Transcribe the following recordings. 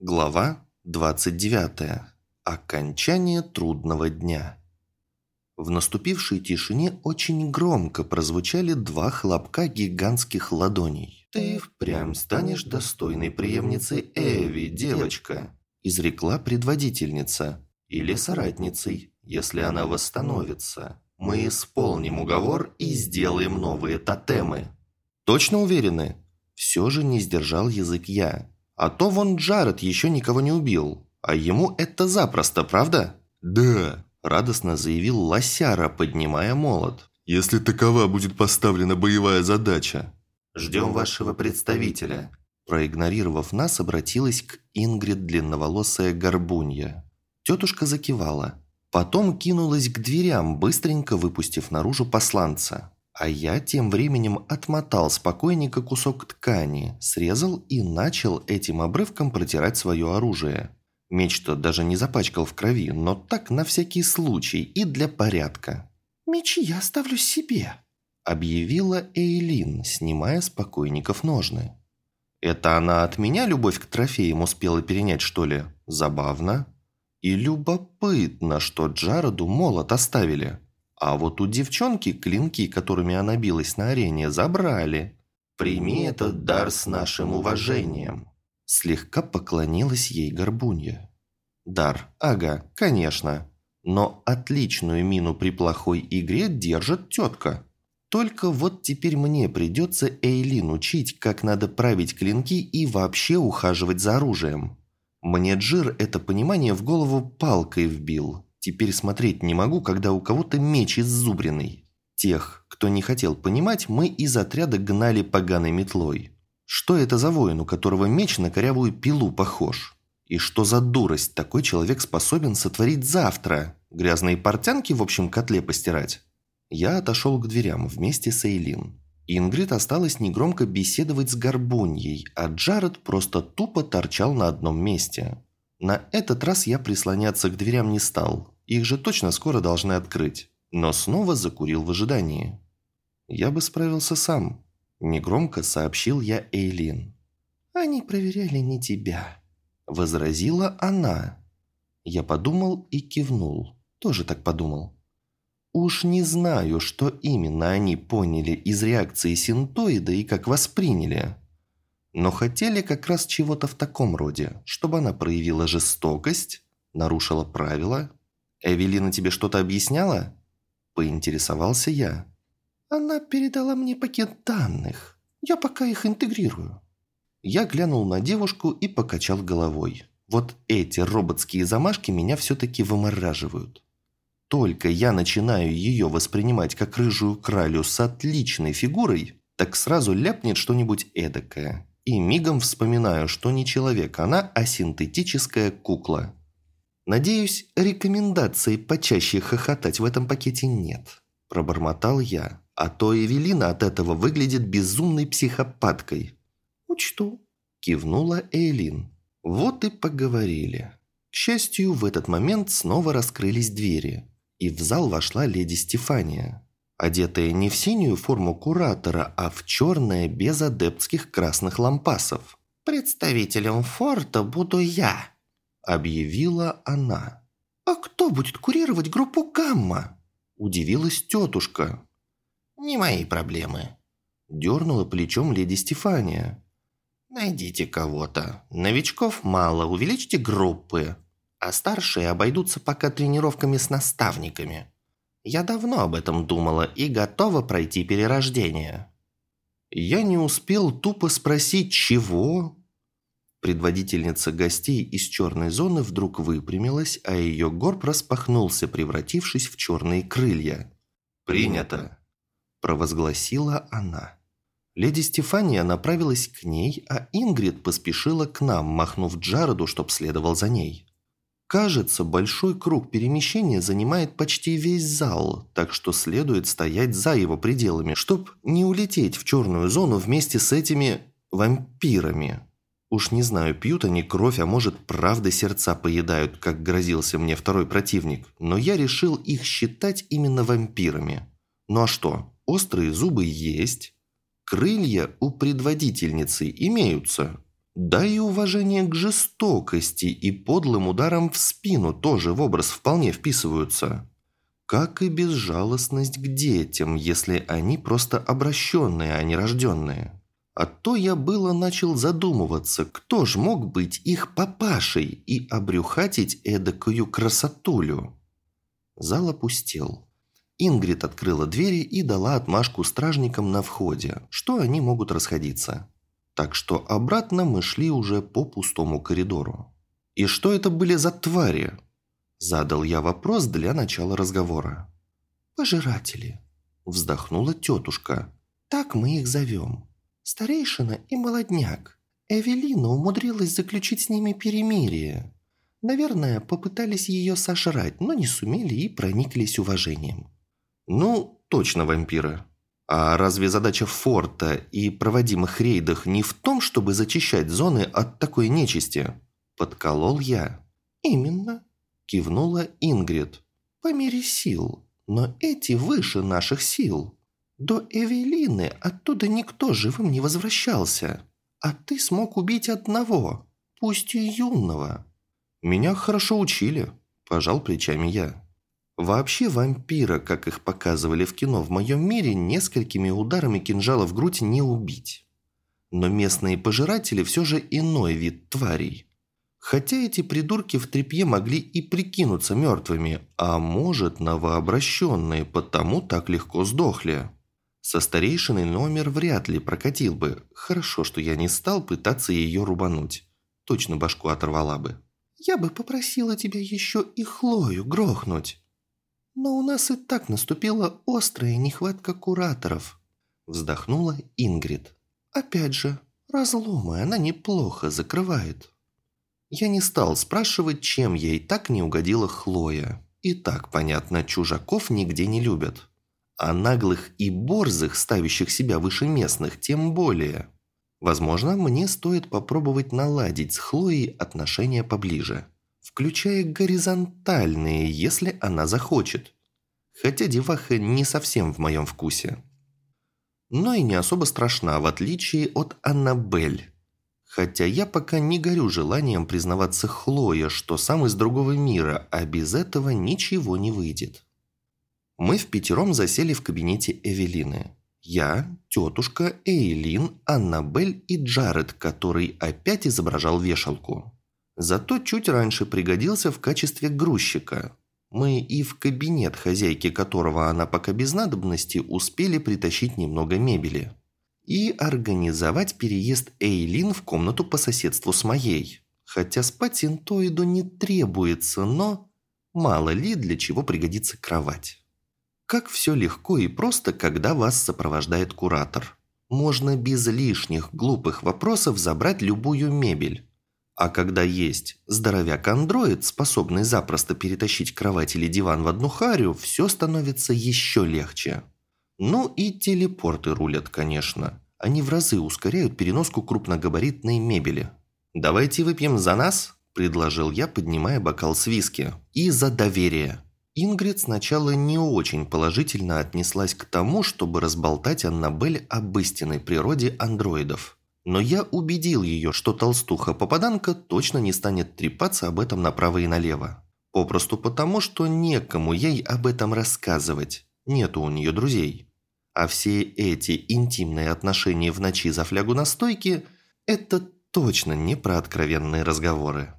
Глава 29. Окончание трудного дня. В наступившей тишине очень громко прозвучали два хлопка гигантских ладоней. «Ты впрямь станешь достойной преемницей Эви, девочка», изрекла предводительница. «Или соратницей, если она восстановится. Мы исполним уговор и сделаем новые тотемы». «Точно уверены?» Все же не сдержал язык я. А то вон Джаред еще никого не убил. А ему это запросто, правда? Да, радостно заявил Лосяра, поднимая молот. Если такова будет поставлена боевая задача. Ждем вашего представителя. Проигнорировав нас, обратилась к Ингрид длинноволосая горбунья. Тетушка закивала. Потом кинулась к дверям, быстренько выпустив наружу посланца. А я тем временем отмотал с кусок ткани, срезал и начал этим обрывком протирать свое оружие. Меч-то даже не запачкал в крови, но так на всякий случай и для порядка. «Меч я оставлю себе», – объявила Эйлин, снимая с покойников ножны. «Это она от меня любовь к трофеям успела перенять, что ли? Забавно. И любопытно, что Джароду молот оставили». А вот у девчонки клинки, которыми она билась на арене, забрали. «Прими этот дар с нашим уважением», – слегка поклонилась ей горбунья. «Дар, ага, конечно. Но отличную мину при плохой игре держит тетка. Только вот теперь мне придется Эйлин учить, как надо править клинки и вообще ухаживать за оружием. Мне Джир это понимание в голову палкой вбил, Теперь смотреть не могу, когда у кого-то меч иззубренный. Тех, кто не хотел понимать, мы из отряда гнали поганой метлой. Что это за воин, у которого меч на корявую пилу похож? И что за дурость такой человек способен сотворить завтра? Грязные портянки в общем котле постирать? Я отошел к дверям вместе с Эйлин. Ингрид осталась негромко беседовать с Горбуньей, а Джаред просто тупо торчал на одном месте. На этот раз я прислоняться к дверям не стал. Их же точно скоро должны открыть. Но снова закурил в ожидании. Я бы справился сам. Негромко сообщил я Эйлин. «Они проверяли не тебя», – возразила она. Я подумал и кивнул. Тоже так подумал. Уж не знаю, что именно они поняли из реакции синтоида и как восприняли но хотели как раз чего-то в таком роде, чтобы она проявила жестокость, нарушила правила. «Эвелина тебе что-то объясняла?» – поинтересовался я. «Она передала мне пакет данных. Я пока их интегрирую». Я глянул на девушку и покачал головой. Вот эти роботские замашки меня все-таки вымораживают. Только я начинаю ее воспринимать как рыжую кралю с отличной фигурой, так сразу ляпнет что-нибудь эдакое и мигом вспоминаю, что не человек она, а синтетическая кукла. Надеюсь, рекомендации почаще хохотать в этом пакете нет. Пробормотал я, а то Эвелина от этого выглядит безумной психопаткой. «Учту», – кивнула Эйлин. Вот и поговорили. К счастью, в этот момент снова раскрылись двери, и в зал вошла леди Стефания одетая не в синюю форму куратора, а в черное без адептских красных лампасов. «Представителем форта буду я», – объявила она. «А кто будет курировать группу «Гамма»?» – удивилась тетушка. «Не мои проблемы», – дернула плечом леди Стефания. «Найдите кого-то. Новичков мало, увеличьте группы, а старшие обойдутся пока тренировками с наставниками». Я давно об этом думала и готова пройти перерождение. Я не успел тупо спросить, чего? Предводительница гостей из черной зоны вдруг выпрямилась, а ее горб распахнулся, превратившись в черные крылья. «Принято!» – провозгласила она. Леди Стефания направилась к ней, а Ингрид поспешила к нам, махнув Джароду, чтоб следовал за ней. Кажется, большой круг перемещения занимает почти весь зал, так что следует стоять за его пределами, чтоб не улететь в черную зону вместе с этими вампирами. Уж не знаю, пьют они кровь, а может, правда сердца поедают, как грозился мне второй противник, но я решил их считать именно вампирами. Ну а что, острые зубы есть, крылья у предводительницы имеются, Да и уважение к жестокости и подлым ударам в спину тоже в образ вполне вписываются. Как и безжалостность к детям, если они просто обращенные, а не рожденные. А то я было начал задумываться, кто ж мог быть их папашей и обрюхатить эдакую красотулю. Зал опустел. Ингрид открыла двери и дала отмашку стражникам на входе, что они могут расходиться. Так что обратно мы шли уже по пустому коридору. «И что это были за твари?» Задал я вопрос для начала разговора. «Пожиратели», – вздохнула тетушка. «Так мы их зовем. Старейшина и молодняк. Эвелина умудрилась заключить с ними перемирие. Наверное, попытались ее сожрать, но не сумели и прониклись уважением». «Ну, точно вампиры», а разве задача форта и проводимых рейдах не в том, чтобы зачищать зоны от такой нечисти? Подколол я. Именно, кивнула Ингрид. По мере сил. Но эти выше наших сил. До Эвелины оттуда никто живым не возвращался. А ты смог убить одного, пусть и юного. Меня хорошо учили, пожал плечами я. Вообще вампира, как их показывали в кино в моем мире, несколькими ударами кинжала в грудь не убить. Но местные пожиратели все же иной вид тварей. Хотя эти придурки в трепье могли и прикинуться мертвыми, а может новообращенные, потому так легко сдохли. Со старейшиной номер вряд ли прокатил бы. Хорошо, что я не стал пытаться ее рубануть. Точно башку оторвала бы. «Я бы попросила тебя еще и Хлою грохнуть», но у нас и так наступила острая нехватка кураторов. Вздохнула Ингрид. Опять же, разломы она неплохо закрывает. Я не стал спрашивать, чем ей так не угодила Хлоя. И так, понятно, чужаков нигде не любят. А наглых и борзых, ставящих себя выше местных, тем более. Возможно, мне стоит попробовать наладить с Хлоей отношения поближе включая горизонтальные, если она захочет. Хотя деваха не совсем в моем вкусе. Но и не особо страшна, в отличие от Аннабель. Хотя я пока не горю желанием признаваться Хлоя, что сам из другого мира, а без этого ничего не выйдет. Мы в пятером засели в кабинете Эвелины. Я, тетушка, Эйлин, Аннабель и Джаред, который опять изображал вешалку. Зато чуть раньше пригодился в качестве грузчика. Мы и в кабинет хозяйки, которого она пока без надобности, успели притащить немного мебели. И организовать переезд Эйлин в комнату по соседству с моей. Хотя спать интоиду не требуется, но мало ли для чего пригодится кровать. Как все легко и просто, когда вас сопровождает куратор. Можно без лишних глупых вопросов забрать любую мебель. А когда есть здоровяк-андроид, способный запросто перетащить кровать или диван в одну харю, все становится еще легче. Ну и телепорты рулят, конечно. Они в разы ускоряют переноску крупногабаритной мебели. «Давайте выпьем за нас», – предложил я, поднимая бокал с виски. «И за доверие». Ингрид сначала не очень положительно отнеслась к тому, чтобы разболтать Аннабель об истинной природе андроидов. Но я убедил ее, что толстуха-попаданка точно не станет трепаться об этом направо и налево. Попросту потому, что некому ей об этом рассказывать. Нету у нее друзей. А все эти интимные отношения в ночи за флягу на стойке – это точно не про откровенные разговоры.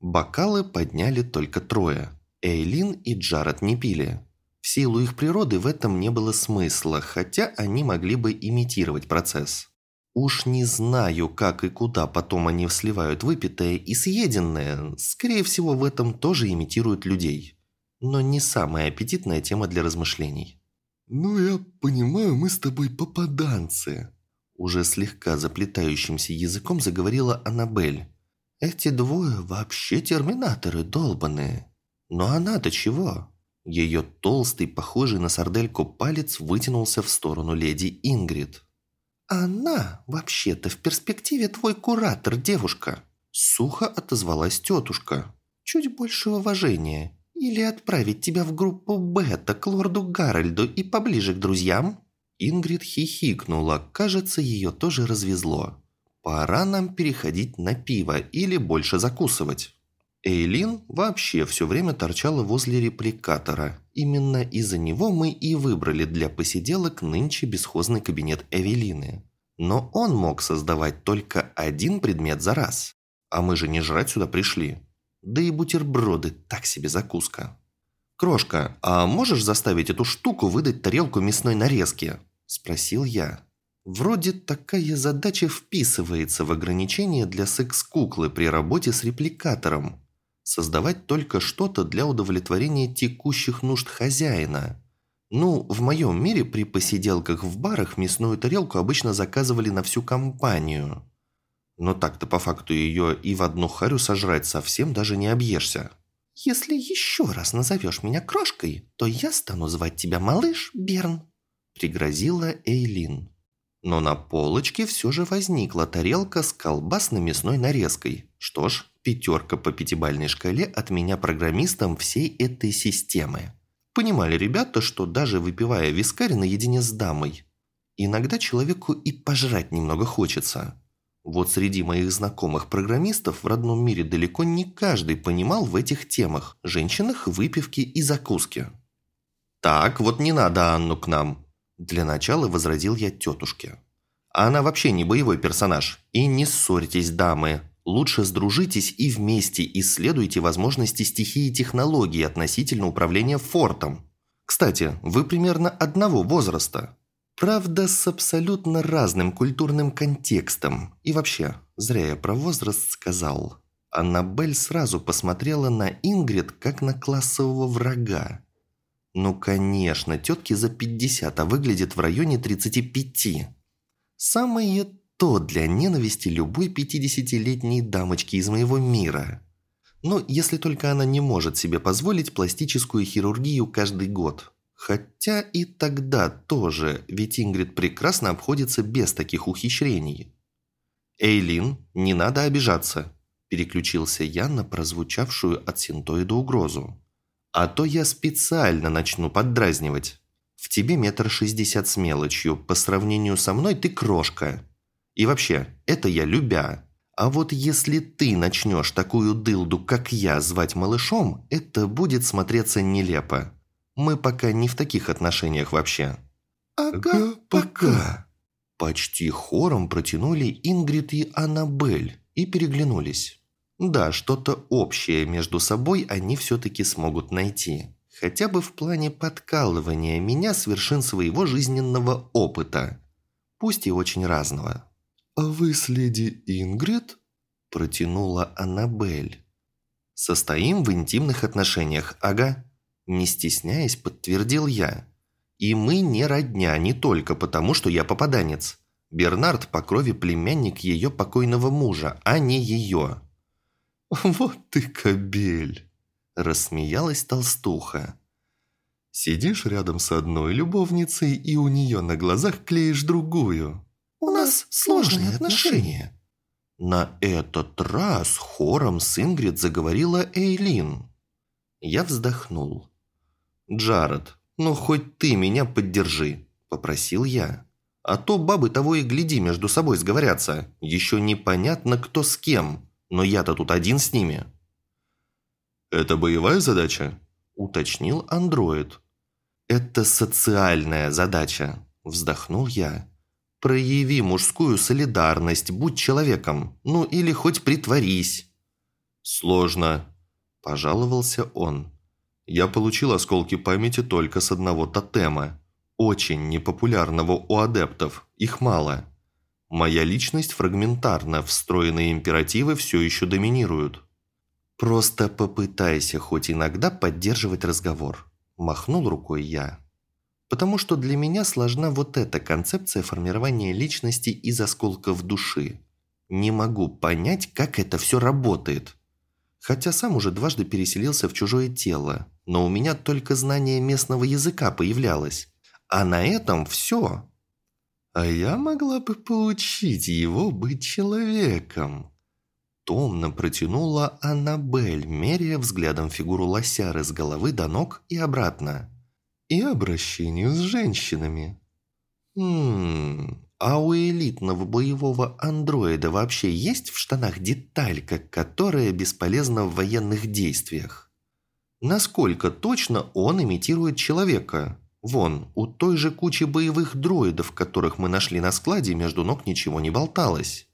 Бокалы подняли только трое. Эйлин и Джаред не пили. В силу их природы в этом не было смысла, хотя они могли бы имитировать процесс. Уж не знаю, как и куда потом они сливают выпитое и съеденное. Скорее всего, в этом тоже имитируют людей. Но не самая аппетитная тема для размышлений. «Ну, я понимаю, мы с тобой попаданцы», уже слегка заплетающимся языком заговорила Аннабель. «Эти двое вообще терминаторы долбаные. Но она-то чего?» Ее толстый, похожий на сардельку палец вытянулся в сторону леди Ингрид. «Она, вообще-то, в перспективе твой куратор, девушка», сухо отозвалась тетушка. «Чуть больше уважения. Или отправить тебя в группу Бета к лорду Гарольду и поближе к друзьям?» Ингрид хихикнула, кажется, ее тоже развезло. Пора нам переходить на пиво или больше закусывать. Эйлин вообще все время торчала возле репликатора. Именно из-за него мы и выбрали для посиделок нынче бесхозный кабинет Эвелины. Но он мог создавать только один предмет за раз. А мы же не жрать сюда пришли. Да и бутерброды так себе закуска. «Крошка, а можешь заставить эту штуку выдать тарелку мясной нарезки?» – спросил я. Вроде такая задача вписывается в ограничение для секс-куклы при работе с репликатором. Создавать только что-то для удовлетворения текущих нужд хозяина. Ну, в моем мире при посиделках в барах мясную тарелку обычно заказывали на всю компанию. Но так-то по факту ее и в одну харю сожрать совсем даже не объешься. «Если еще раз назовешь меня крошкой, то я стану звать тебя малыш Берн», – пригрозила Эйлин. Но на полочке все же возникла тарелка с колбасно-мясной нарезкой. Что ж, пятерка по пятибальной шкале от меня программистом всей этой системы. Понимали ребята, что даже выпивая вискарь наедине с дамой, иногда человеку и пожрать немного хочется. Вот среди моих знакомых программистов в родном мире далеко не каждый понимал в этих темах, женщинах, выпивки и закуски. «Так, вот не надо Анну к нам», – для начала возразил я тетушке. «Она вообще не боевой персонаж. И не ссорьтесь, дамы. Лучше сдружитесь и вместе исследуйте возможности стихии технологий относительно управления фортом. Кстати, вы примерно одного возраста. Правда, с абсолютно разным культурным контекстом. И вообще, зря я про возраст сказал. Аннабель сразу посмотрела на Ингрид как на классового врага. Ну, конечно, тетки за 50, а выглядит в районе 35. Самое то для ненависти любой 50-летней дамочки из моего мира. Но если только она не может себе позволить пластическую хирургию каждый год. Хотя и тогда тоже, ведь Ингрид прекрасно обходится без таких ухищрений. «Эйлин, не надо обижаться», – переключился я на прозвучавшую от синтоида угрозу. «А то я специально начну поддразнивать. В тебе метр шестьдесят с мелочью, по сравнению со мной ты крошка. И вообще, это я любя. А вот если ты начнешь такую дылду, как я, звать малышом, это будет смотреться нелепо. Мы пока не в таких отношениях вообще». «Ага, пока». Почти хором протянули Ингрид и Аннабель и переглянулись. Да, что-то общее между собой они все-таки смогут найти. Хотя бы в плане подкалывания меня с вершин своего жизненного опыта. Пусть и очень разного. «А вы с леди Ингрид?» – протянула Аннабель. «Состоим в интимных отношениях, ага», не стесняясь, подтвердил я. И мы не родня не только потому, что я попаданец. Бернард по крови племянник ее покойного мужа, а не ее. «Вот ты кобель!» – рассмеялась толстуха. «Сидишь рядом с одной любовницей и у нее на глазах клеишь другую». «У нас сложные отношения». На этот раз хором с Ингрид заговорила Эйлин. Я вздохнул. «Джаред, ну хоть ты меня поддержи», – попросил я. «А то бабы того и гляди между собой сговорятся. Еще непонятно, кто с кем, но я-то тут один с ними». «Это боевая задача?» – уточнил андроид. «Это социальная задача», – вздохнул я. «Прояви мужскую солидарность, будь человеком, ну или хоть притворись». «Сложно», – пожаловался он. Я получил осколки памяти только с одного тотема. Очень непопулярного у адептов, их мало. Моя личность фрагментарна, встроенные императивы все еще доминируют. «Просто попытайся хоть иногда поддерживать разговор», – махнул рукой я. «Потому что для меня сложна вот эта концепция формирования личности из осколков души. Не могу понять, как это все работает. Хотя сам уже дважды переселился в чужое тело, но у меня только знание местного языка появлялось. А на этом все. А я могла бы поучить его быть человеком. Томно протянула Аннабель, меряя взглядом фигуру лосяры с головы до ног и обратно. И обращению с женщинами. Хм, а у элитного боевого андроида вообще есть в штанах деталька, которая бесполезна в военных действиях? Насколько точно он имитирует человека? Вон, у той же кучи боевых дроидов, которых мы нашли на складе, между ног ничего не болталось.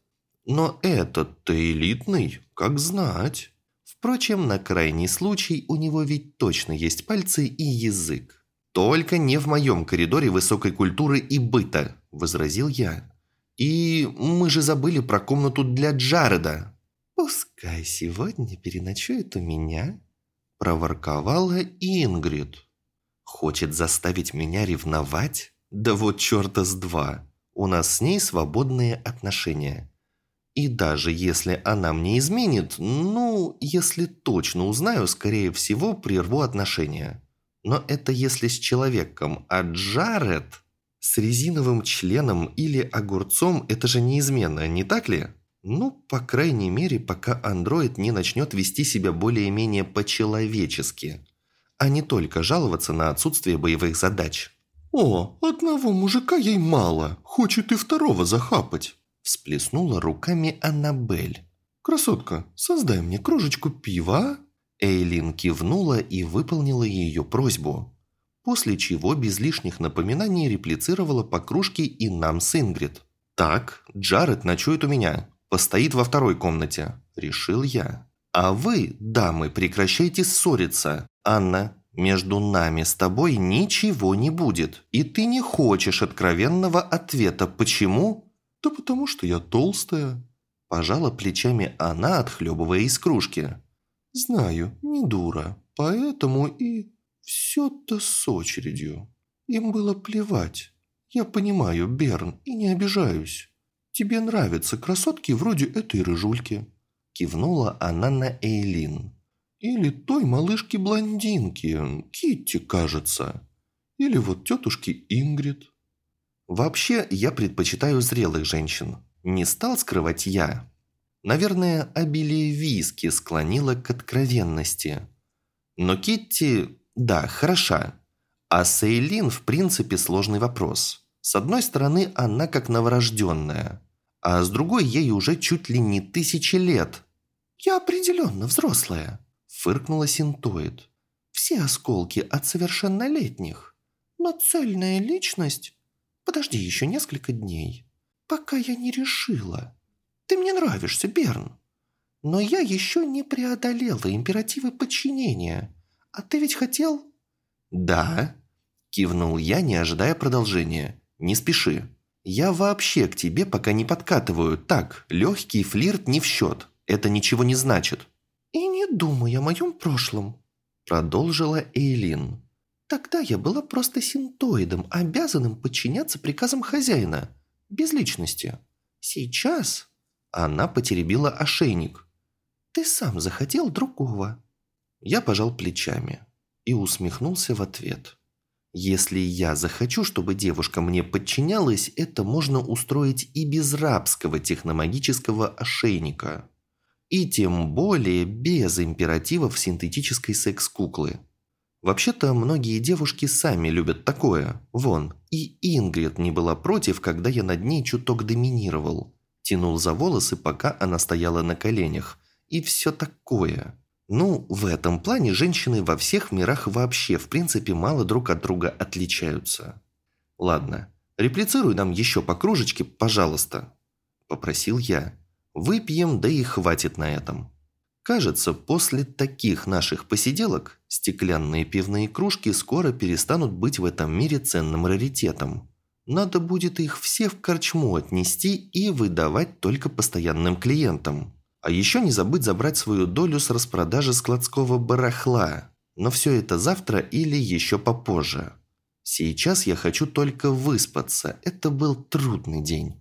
Но этот-то элитный, как знать. Впрочем, на крайний случай у него ведь точно есть пальцы и язык. «Только не в моем коридоре высокой культуры и быта», – возразил я. «И мы же забыли про комнату для Джареда». «Пускай сегодня переночует у меня», – проворковала Ингрид. Хочет заставить меня ревновать? Да вот черта с два. У нас с ней свободные отношения. И даже если она мне изменит, ну, если точно узнаю, скорее всего, прерву отношения. Но это если с человеком, а Джаред... С резиновым членом или огурцом это же неизменно, не так ли? Ну, по крайней мере, пока андроид не начнет вести себя более-менее по-человечески а не только жаловаться на отсутствие боевых задач. «О, одного мужика ей мало, хочет и второго захапать», всплеснула руками Аннабель. «Красотка, создай мне кружечку пива, а?» Эйлин кивнула и выполнила ее просьбу, после чего без лишних напоминаний реплицировала по кружке и нам с Ингрид. «Так, Джаред ночует у меня, постоит во второй комнате», – решил я. «А вы, дамы, прекращайте ссориться. Анна, между нами с тобой ничего не будет, и ты не хочешь откровенного ответа. Почему? Да потому что я толстая. Пожала плечами она, отхлебывая из кружки. Знаю, не дура, поэтому и все-то с очередью. Им было плевать. Я понимаю, Берн, и не обижаюсь. Тебе нравятся красотки вроде этой рыжульки. Кивнула она на Эйлин. Или той малышки-блондинки, Китти, кажется. Или вот тетушки Ингрид. Вообще, я предпочитаю зрелых женщин. Не стал скрывать я. Наверное, обилие виски склонило к откровенности. Но Китти, да, хороша. А Сейлин, в принципе, сложный вопрос. С одной стороны, она как новорожденная. А с другой, ей уже чуть ли не тысячи лет. «Я определенно взрослая», фыркнула синтоид. «Все осколки от совершеннолетних. Но цельная личность... Подожди еще несколько дней, пока я не решила. Ты мне нравишься, Берн. Но я еще не преодолела императивы подчинения. А ты ведь хотел...» «Да», – кивнул я, не ожидая продолжения. «Не спеши. Я вообще к тебе пока не подкатываю. Так, легкий флирт не в счет. Это ничего не значит». «И не думай о моем прошлом», – продолжила Эйлин. «Тогда я была просто синтоидом, обязанным подчиняться приказам хозяина, без личности. Сейчас...» Она потеребила ошейник. «Ты сам захотел другого». Я пожал плечами и усмехнулся в ответ. «Если я захочу, чтобы девушка мне подчинялась, это можно устроить и без рабского техномагического ошейника». И тем более без императивов синтетической секс-куклы. Вообще-то, многие девушки сами любят такое. Вон, и Ингрид не была против, когда я над ней чуток доминировал. Тянул за волосы, пока она стояла на коленях. И все такое. Ну, в этом плане женщины во всех мирах вообще, в принципе, мало друг от друга отличаются. Ладно, реплицируй нам еще по кружечке, пожалуйста. Попросил я. Выпьем, да и хватит на этом. Кажется, после таких наших посиделок стеклянные пивные кружки скоро перестанут быть в этом мире ценным раритетом. Надо будет их все в корчму отнести и выдавать только постоянным клиентам. А еще не забыть забрать свою долю с распродажи складского барахла. Но все это завтра или еще попозже. Сейчас я хочу только выспаться. Это был трудный день.